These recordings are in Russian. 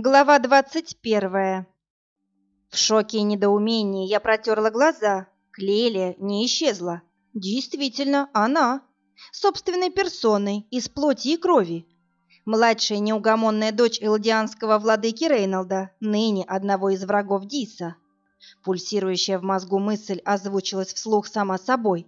Глава двадцать первая. В шоке и недоумении я протерла глаза. Клелия не исчезла. Действительно, она. Собственной персоной, из плоти и крови. Младшая неугомонная дочь элдианского владыки Рейнолда, ныне одного из врагов Диса. Пульсирующая в мозгу мысль озвучилась вслух сама собой.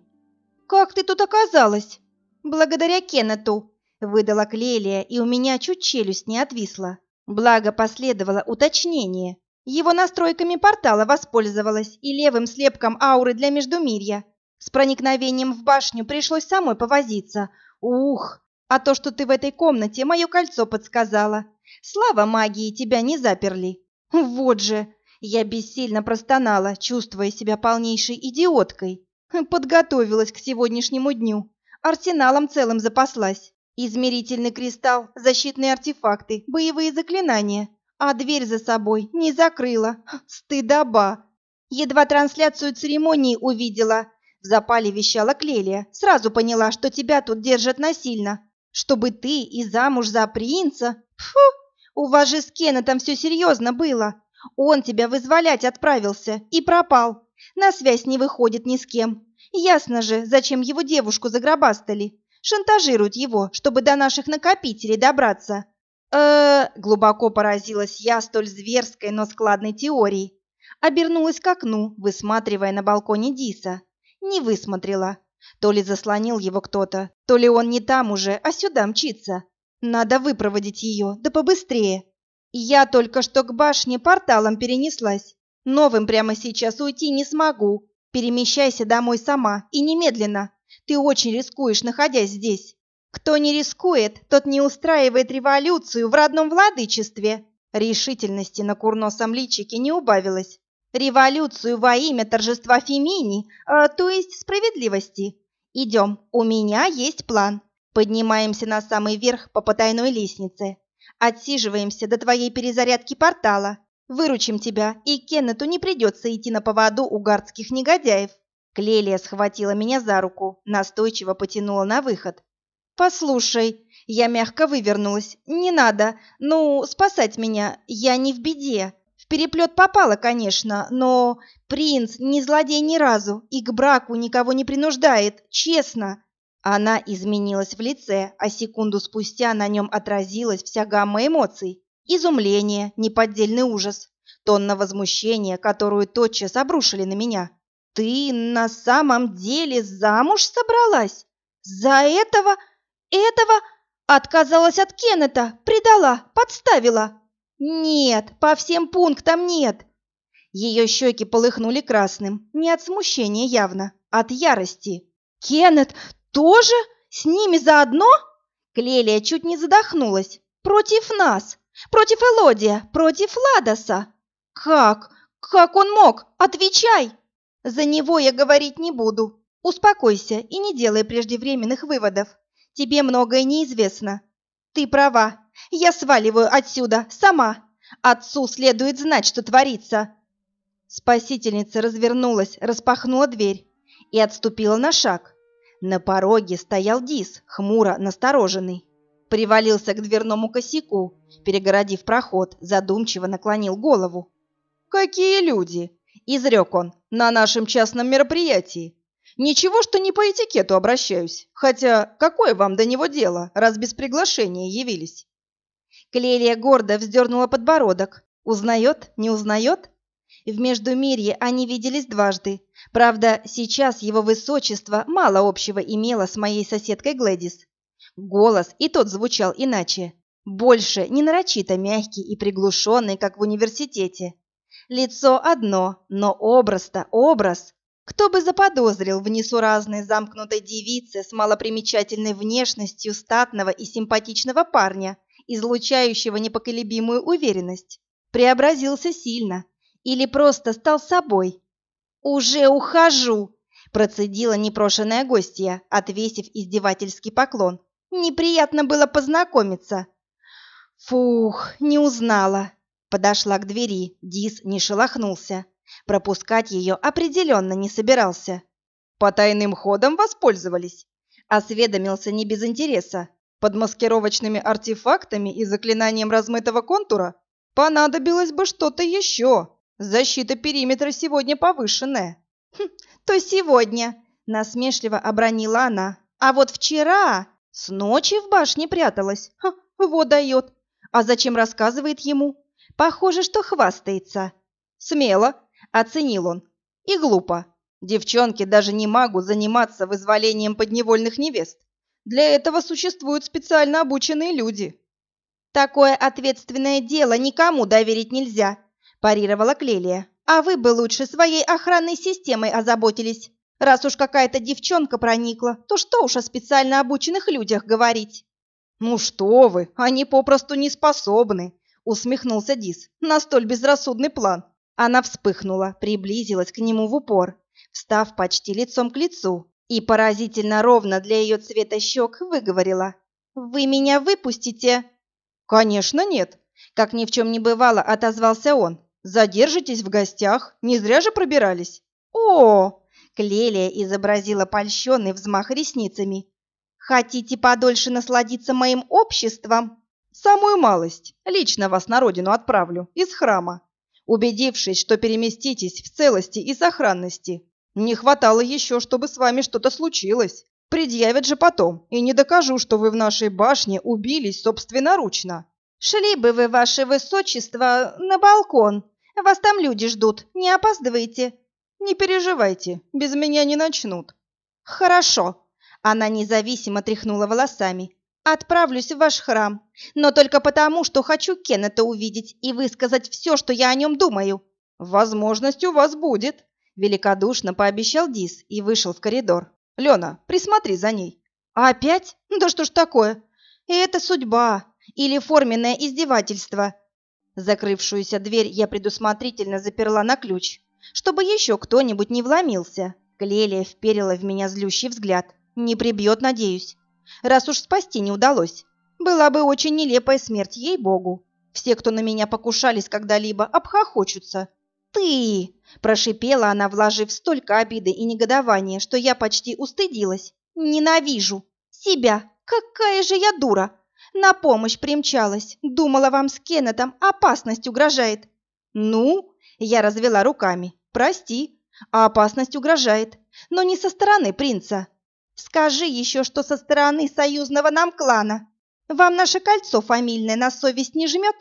«Как ты тут оказалась?» «Благодаря Кеннету», — выдала Клелия, и у меня чуть челюсть не отвисла. Благо последовало уточнение. Его настройками портала воспользовалась и левым слепком ауры для Междумирья. С проникновением в башню пришлось самой повозиться. Ух, а то, что ты в этой комнате, мое кольцо подсказала. Слава магии, тебя не заперли. Вот же, я бессильно простонала, чувствуя себя полнейшей идиоткой. Подготовилась к сегодняшнему дню. Арсеналом целым запаслась. Измерительный кристалл, защитные артефакты, боевые заклинания. А дверь за собой не закрыла. Стыдоба. Едва трансляцию церемонии увидела. В запале вещала Клелия. Сразу поняла, что тебя тут держат насильно. Чтобы ты и замуж за принца. Фу, у вас же с Кеннетом все серьезно было. Он тебя вызволять отправился и пропал. На связь не выходит ни с кем. Ясно же, зачем его девушку загробастали. Шантажируют его, чтобы до наших накопителей добраться. э глубоко поразилась я столь зверской, но складной теорией. Обернулась к окну, высматривая на балконе Диса. Не высмотрела. То ли заслонил его кто-то, то ли он не там уже, а сюда мчится. Надо выпроводить ее, да побыстрее. Я только что к башне порталом перенеслась. Новым прямо сейчас уйти не смогу. Перемещайся домой сама и немедленно. Ты очень рискуешь, находясь здесь. Кто не рискует, тот не устраивает революцию в родном владычестве. Решительности на курносом личике не убавилось. Революцию во имя торжества Фемини, э, то есть справедливости. Идем, у меня есть план. Поднимаемся на самый верх по потайной лестнице. Отсиживаемся до твоей перезарядки портала. Выручим тебя, и Кеннету не придется идти на поводу у гардских негодяев. Клелия схватила меня за руку, настойчиво потянула на выход. «Послушай», — я мягко вывернулась, — «не надо, ну, спасать меня, я не в беде. В переплет попала, конечно, но принц не злодей ни разу и к браку никого не принуждает, честно». Она изменилась в лице, а секунду спустя на нем отразилась вся гамма эмоций. Изумление, неподдельный ужас, тонна возмущения, которую тотчас обрушили на меня. Ты на самом деле замуж собралась? За этого, этого отказалась от Кеннета, предала, подставила? Нет, по всем пунктам нет. Ее щеки полыхнули красным, не от смущения явно, от ярости. Кеннет тоже? С ними заодно? Клелия чуть не задохнулась. Против нас, против Элодия, против Ладоса. Как? Как он мог? Отвечай! За него я говорить не буду. Успокойся и не делай преждевременных выводов. Тебе многое неизвестно. Ты права. Я сваливаю отсюда, сама. Отцу следует знать, что творится. Спасительница развернулась, распахнула дверь и отступила на шаг. На пороге стоял Дис, хмуро настороженный. Привалился к дверному косяку, перегородив проход, задумчиво наклонил голову. «Какие люди!» — изрек он на нашем частном мероприятии. Ничего, что не по этикету обращаюсь. Хотя, какое вам до него дело, раз без приглашения явились?» Клелия гордо вздернула подбородок. «Узнает? Не узнает?» В Междумирье они виделись дважды. Правда, сейчас его высочество мало общего имело с моей соседкой Глэдис. Голос и тот звучал иначе. Больше не нарочито мягкий и приглушенный, как в университете. Лицо одно, но образ-то образ. Кто бы заподозрил в несуразной замкнутой девице с малопримечательной внешностью статного и симпатичного парня, излучающего непоколебимую уверенность. Преобразился сильно или просто стал собой. «Уже ухожу!» – процедила непрошенная гостья, отвесив издевательский поклон. «Неприятно было познакомиться». «Фух, не узнала!» Подошла к двери, Дис не шелохнулся. Пропускать ее определенно не собирался. «По тайным ходам воспользовались?» Осведомился не без интереса. «Под маскировочными артефактами и заклинанием размытого контура? Понадобилось бы что-то еще. Защита периметра сегодня повышенная. Хм, то сегодня, насмешливо обронила она. А вот вчера с ночи в башне пряталась. Ха, вот дает. А зачем рассказывает ему? Похоже, что хвастается. Смело, оценил он. И глупо. Девчонки даже не могут заниматься вызволением подневольных невест. Для этого существуют специально обученные люди. Такое ответственное дело никому доверить нельзя, парировала Клелия. А вы бы лучше своей охранной системой озаботились. Раз уж какая-то девчонка проникла, то что уж о специально обученных людях говорить? Ну что вы, они попросту не способны, усмехнулся Дис на столь безрассудный план. Она вспыхнула, приблизилась к нему в упор, встав почти лицом к лицу, и поразительно ровно для ее цвета щек выговорила. «Вы меня выпустите?» «Конечно нет», — как ни в чем не бывало, отозвался он. «Задержитесь в гостях, не зря же пробирались». «О!» Клелия изобразила польщенный взмах ресницами. «Хотите подольше насладиться моим обществом?» «Самую малость. Лично вас на родину отправлю, из храма. Убедившись, что переместитесь в целости и сохранности. Не хватало еще, чтобы с вами что-то случилось. Предъявят же потом, и не докажу, что вы в нашей башне убились собственноручно». «Шли бы вы, ваше высочество, на балкон. Вас там люди ждут. Не опаздывайте». Не переживайте, без меня не начнут. Хорошо. Она независимо тряхнула волосами. Отправлюсь в ваш храм, но только потому, что хочу Кеннета увидеть и высказать все, что я о нем думаю. Возможность у вас будет, великодушно пообещал Дис и вышел в коридор. Лена, присмотри за ней. Опять? Да что ж такое? И это судьба или форменное издевательство. Закрывшуюся дверь я предусмотрительно заперла на ключ чтобы еще кто-нибудь не вломился. Клелия вперила в меня злющий взгляд. Не прибьет, надеюсь. Раз уж спасти не удалось. Была бы очень нелепая смерть, ей-богу. Все, кто на меня покушались когда-либо, обхохочутся. «Ты!» – прошипела она, вложив столько обиды и негодования, что я почти устыдилась. «Ненавижу! Себя! Какая же я дура! На помощь примчалась, думала, вам с Кеннетом опасность угрожает». «Ну?» Я развела руками. «Прости, а опасность угрожает, но не со стороны принца. Скажи еще, что со стороны союзного нам клана. Вам наше кольцо фамильное на совесть не жмет?»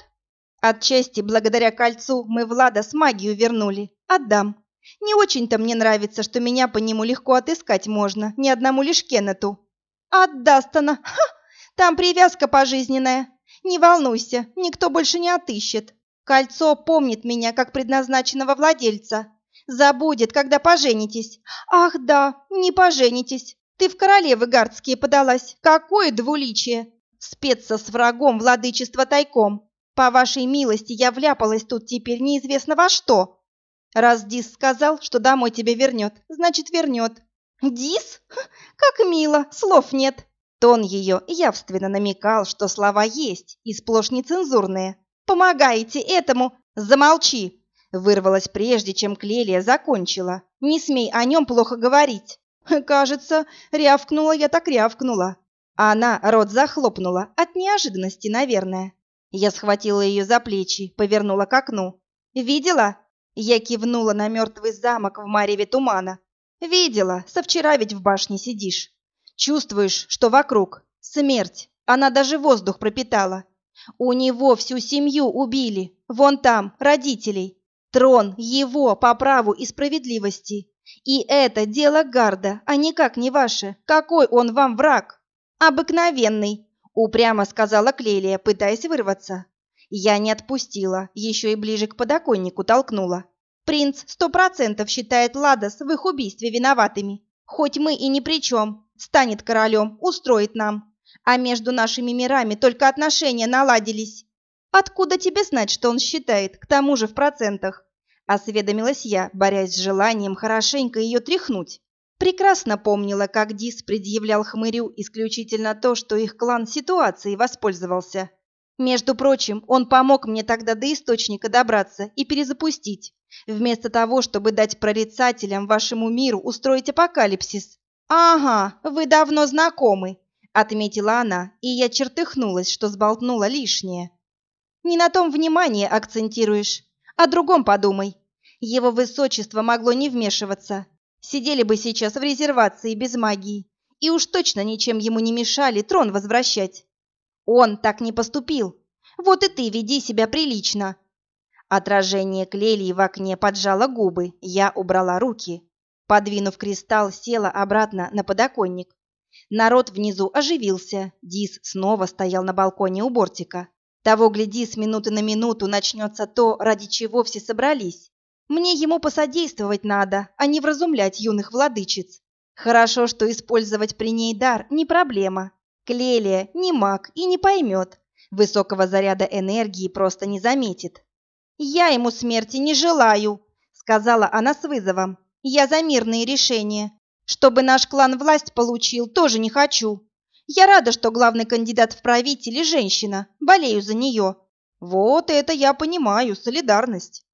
Отчасти благодаря кольцу мы Влада с магию вернули. Отдам. Не очень-то мне нравится, что меня по нему легко отыскать можно, ни одному лишь Кеннету. Отдаст она. Ха! Там привязка пожизненная. Не волнуйся, никто больше не отыщет. Кольцо помнит меня как предназначенного владельца. Забудет, когда поженитесь. Ах да, не поженитесь. Ты в королевы гардские подалась. Какое двуличие! Спеться с врагом владычества тайком. По вашей милости я вляпалась тут теперь неизвестно во что. Раз Дис сказал, что домой тебя вернет, значит вернет. Дис? Как мило, слов нет. Тон ее явственно намекал, что слова есть и сплошь нецензурные помогаете этому? Замолчи!» Вырвалась прежде, чем Клелия закончила. «Не смей о нем плохо говорить!» Кажется, рявкнула я так рявкнула. А она рот захлопнула, от неожиданности, наверное. Я схватила ее за плечи, повернула к окну. «Видела?» Я кивнула на мертвый замок в мареве тумана. «Видела, со вчера ведь в башне сидишь. Чувствуешь, что вокруг смерть, она даже воздух пропитала. У него всю семью убили, вон там, родителей. Трон его по праву и справедливости. И это дело Гарда, а никак не ваше. Какой он вам враг? Обыкновенный, упрямо сказала Клелия, пытаясь вырваться. Я не отпустила, еще и ближе к подоконнику толкнула. Принц сто процентов считает Ладос в их убийстве виноватыми. Хоть мы и ни при чем, станет королем, устроит нам а между нашими мирами только отношения наладились. Откуда тебе знать, что он считает, к тому же в процентах? Осведомилась я, борясь с желанием хорошенько ее тряхнуть. Прекрасно помнила, как Дис предъявлял хмырю исключительно то, что их клан ситуацией воспользовался. Между прочим, он помог мне тогда до источника добраться и перезапустить, вместо того, чтобы дать прорицателям вашему миру устроить апокалипсис. Ага, вы давно знакомы, отметила она, и я чертыхнулась, что сболтнула лишнее. Не на том внимание акцентируешь. О другом подумай. Его высочество могло не вмешиваться. Сидели бы сейчас в резервации без магии. И уж точно ничем ему не мешали трон возвращать. Он так не поступил. Вот и ты веди себя прилично. Отражение Клелии в окне поджало губы. Я убрала руки. Подвинув кристалл, села обратно на подоконник. Народ внизу оживился. Дис снова стоял на балконе у бортика. Того, гляди, с минуты на минуту начнется то, ради чего все собрались. Мне ему посодействовать надо, а не вразумлять юных владычиц. Хорошо, что использовать при ней дар не проблема. Клелия не маг и не поймет. Высокого заряда энергии просто не заметит. «Я ему смерти не желаю», — сказала она с вызовом. «Я за мирные решения. Чтобы наш клан власть получил, тоже не хочу. Я рада, что главный кандидат в правители – женщина. Болею за нее. Вот это я понимаю, солидарность.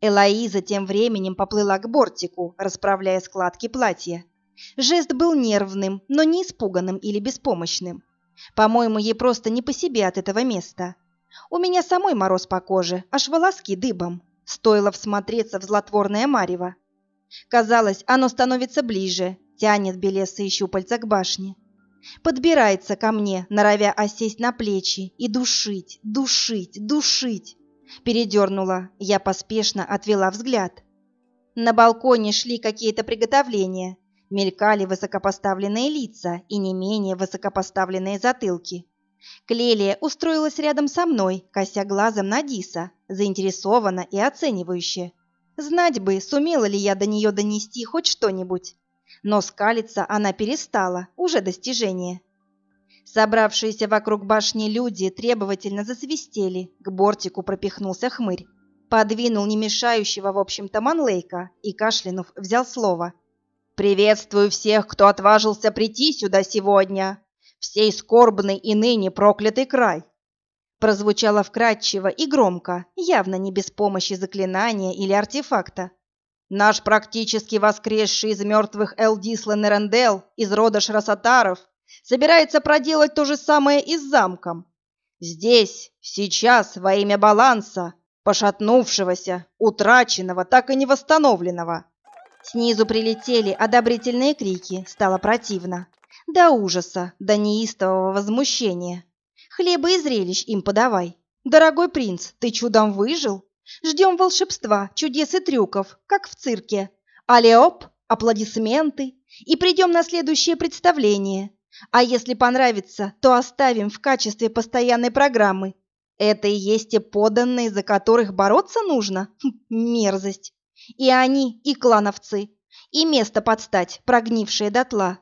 Элоиза тем временем поплыла к бортику, расправляя складки платья. Жест был нервным, но не испуганным или беспомощным. По-моему, ей просто не по себе от этого места. У меня самой мороз по коже, аж волоски дыбом. Стоило всмотреться в злотворное марево. Казалось, оно становится ближе, тянет белесые щупальца к башне. Подбирается ко мне, норовя осесть на плечи и душить, душить, душить. Передернула, я поспешно отвела взгляд. На балконе шли какие-то приготовления, мелькали высокопоставленные лица и не менее высокопоставленные затылки. Клелия устроилась рядом со мной, кося глазом на Диса, заинтересованно и оценивающе. Знать бы, сумела ли я до нее донести хоть что-нибудь. Но скалиться она перестала, уже достижение. Собравшиеся вокруг башни люди требовательно засвистели, к бортику пропихнулся хмырь. Подвинул не мешающего, в общем-то, Манлейка и, кашлянув, взял слово. «Приветствую всех, кто отважился прийти сюда сегодня, в сей скорбный и ныне проклятый край прозвучало вкрадчиво и громко, явно не без помощи заклинания или артефакта. Наш практически воскресший из мертвых Элдислан Эрендел из рода Шрасатаров собирается проделать то же самое и с замком. Здесь, сейчас, во имя баланса, пошатнувшегося, утраченного, так и не восстановленного. Снизу прилетели одобрительные крики, стало противно. До ужаса, до неистового возмущения. Хлеба и зрелищ им подавай. Дорогой принц, ты чудом выжил? Ждем волшебства, чудес и трюков, как в цирке. Алеоп, аплодисменты, и придем на следующее представление. А если понравится, то оставим в качестве постоянной программы. Это и есть те поданные, за которых бороться нужно? Хм, мерзость. И они, и клановцы, и место подстать, прогнившее дотла.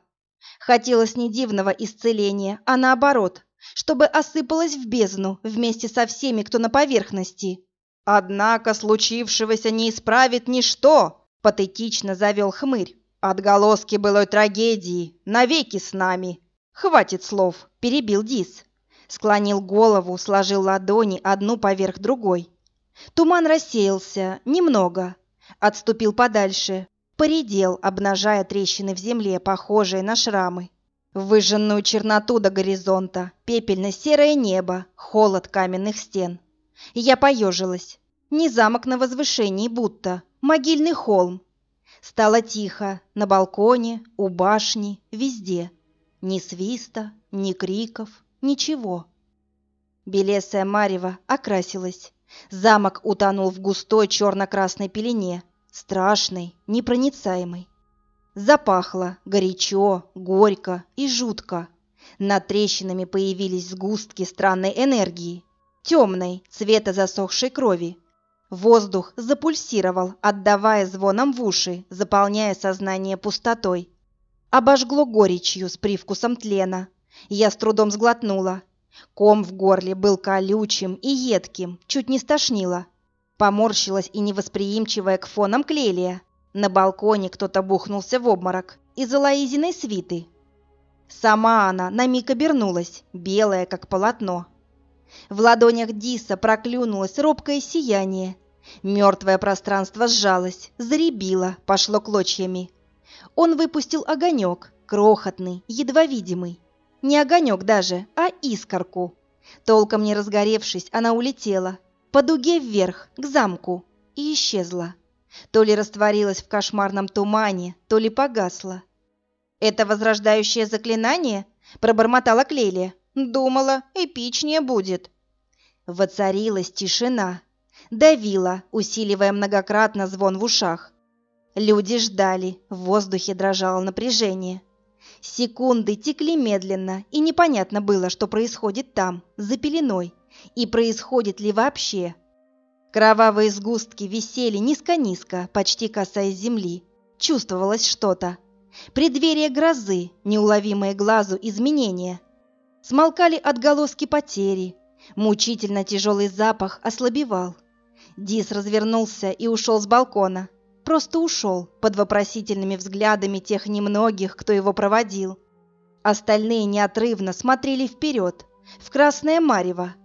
Хотелось не дивного исцеления, а наоборот, чтобы осыпалась в бездну вместе со всеми, кто на поверхности. Однако случившегося не исправит ничто, патетично завел хмырь. Отголоски былой трагедии навеки с нами. Хватит слов, перебил Дис. Склонил голову, сложил ладони одну поверх другой. Туман рассеялся, немного. Отступил подальше, поредел, обнажая трещины в земле, похожие на шрамы выжженную черноту до горизонта, пепельно-серое небо, холод каменных стен. Я поежилась. Не замок на возвышении будто, могильный холм. Стало тихо, на балконе, у башни, везде. Ни свиста, ни криков, ничего. Белесая марево окрасилась. Замок утонул в густой черно-красной пелене, страшной, непроницаемой. Запахло горячо, горько и жутко. Над трещинами появились сгустки странной энергии, темной, цвета засохшей крови. Воздух запульсировал, отдавая звоном в уши, заполняя сознание пустотой. Обожгло горечью с привкусом тлена. Я с трудом сглотнула. Ком в горле был колючим и едким, чуть не стошнило. Поморщилась и невосприимчивая к фонам Клелия. На балконе кто-то бухнулся в обморок из-за Лоизиной свиты. Сама она на миг обернулась, белая, как полотно. В ладонях Диса проклюнулось робкое сияние. Мертвое пространство сжалось, заребило, пошло клочьями. Он выпустил огонек, крохотный, едва видимый. Не огонек даже, а искорку. Толком не разгоревшись, она улетела, по дуге вверх, к замку, и исчезла. То ли растворилась в кошмарном тумане, то ли погасла. «Это возрождающее заклинание?» – пробормотала Клелия. «Думала, эпичнее будет». Воцарилась тишина. Давила, усиливая многократно звон в ушах. Люди ждали, в воздухе дрожало напряжение. Секунды текли медленно, и непонятно было, что происходит там, за пеленой, и происходит ли вообще. Кровавые сгустки висели низко-низко, почти касаясь земли. Чувствовалось что-то. Преддверие грозы, неуловимые глазу изменения. Смолкали отголоски потери. Мучительно тяжелый запах ослабевал. Дис развернулся и ушел с балкона. Просто ушел под вопросительными взглядами тех немногих, кто его проводил. Остальные неотрывно смотрели вперед, в красное марево.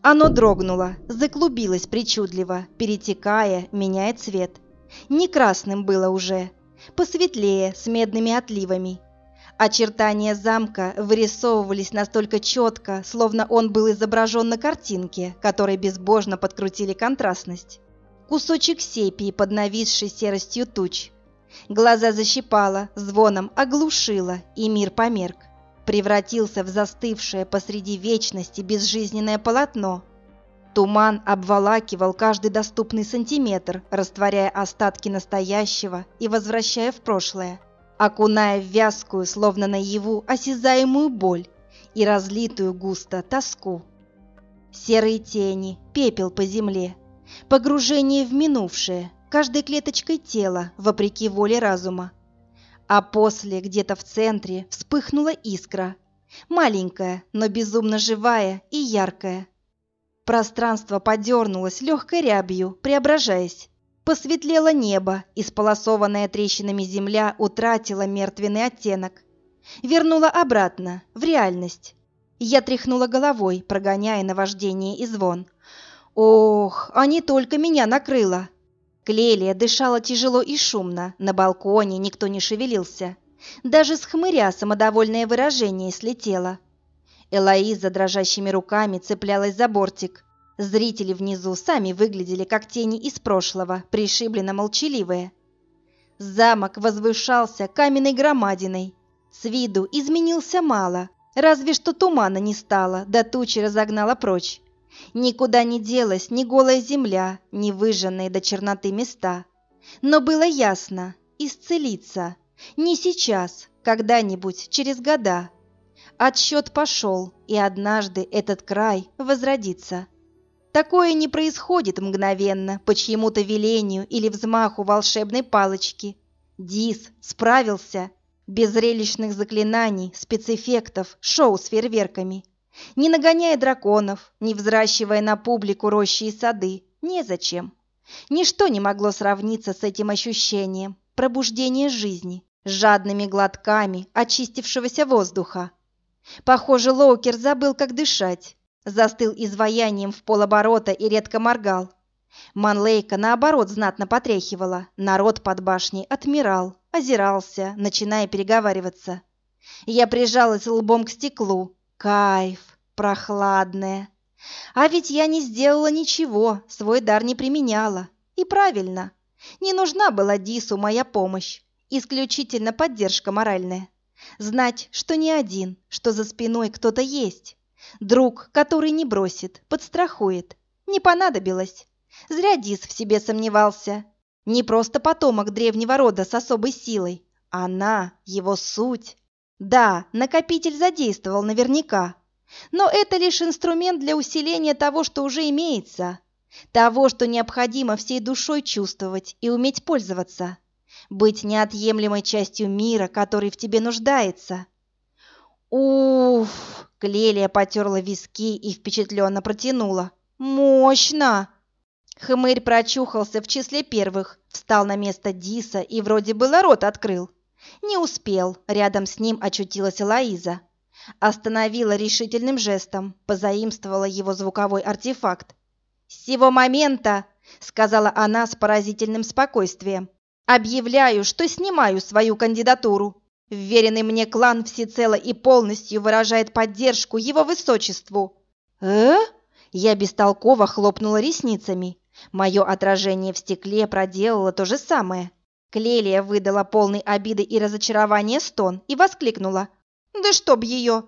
Оно дрогнуло, заклубилось причудливо, перетекая, меняя цвет. Не красным было уже, посветлее, с медными отливами. Очертания замка вырисовывались настолько четко, словно он был изображен на картинке, которой безбожно подкрутили контрастность. Кусочек сепии под нависшей серостью туч. Глаза защипало, звоном оглушило, и мир померк. Превратился в застывшее посреди вечности безжизненное полотно, Туман обволакивал каждый доступный сантиметр, растворяя остатки настоящего и возвращая в прошлое, окуная в вязкую, словно наяву, осязаемую боль и разлитую густо тоску. Серые тени, пепел по земле, погружение в минувшее, каждой клеточкой тела, вопреки воле разума. А после, где-то в центре, вспыхнула искра, маленькая, но безумно живая и яркая, Пространство подернулось легкой рябью, преображаясь. Посветлело небо, исполосованная трещинами земля утратила мертвенный оттенок. Вернула обратно, в реальность. Я тряхнула головой, прогоняя наваждение и звон. Ох, а не только меня накрыло. Клелия дышала тяжело и шумно, на балконе никто не шевелился. Даже с хмыря самодовольное выражение слетело. Элоиза дрожащими руками цеплялась за бортик. Зрители внизу сами выглядели как тени из прошлого, пришибленно молчаливые. Замок возвышался каменной громадиной. С виду изменился мало, разве что тумана не стало, да тучи разогнала прочь. Никуда не делась ни голая земля, ни выжженные до черноты места. Но было ясно – исцелиться. Не сейчас, когда-нибудь, через года. Отсчет пошел, и однажды этот край возродится. Такое не происходит мгновенно, по чьему-то велению или взмаху волшебной палочки. Дис справился. Без зрелищных заклинаний, спецэффектов, шоу с фейерверками. Не нагоняя драконов, не взращивая на публику рощи и сады. Незачем. Ничто не могло сравниться с этим ощущением пробуждения жизни, с жадными глотками очистившегося воздуха, Похоже, Лоукер забыл, как дышать. Застыл изваянием в полоборота и редко моргал. Манлейка, наоборот, знатно потряхивала. Народ под башней отмирал, озирался, начиная переговариваться. Я прижалась лбом к стеклу. Кайф, прохладное. А ведь я не сделала ничего, свой дар не применяла. И правильно. Не нужна была Дису моя помощь. Исключительно поддержка моральная. Знать, что не один, что за спиной кто-то есть. Друг, который не бросит, подстрахует. Не понадобилось. Зря Дис в себе сомневался. Не просто потомок древнего рода с особой силой. Она, его суть. Да, накопитель задействовал наверняка. Но это лишь инструмент для усиления того, что уже имеется. Того, что необходимо всей душой чувствовать и уметь пользоваться быть неотъемлемой частью мира, который в тебе нуждается. Уф! Клелия потерла виски и впечатленно протянула. Мощно! Хмырь прочухался в числе первых, встал на место Диса и вроде было рот открыл. Не успел, рядом с ним очутилась Лаиза. Остановила решительным жестом, позаимствовала его звуковой артефакт. «С сего момента», — сказала она с поразительным спокойствием, Объявляю, что снимаю свою кандидатуру. Вверенный мне клан всецело и полностью выражает поддержку его высочеству. «Э?» Я бестолково хлопнула ресницами. Мое отражение в стекле проделало то же самое. Клелия выдала полный обиды и разочарования стон и воскликнула. «Да чтоб ее!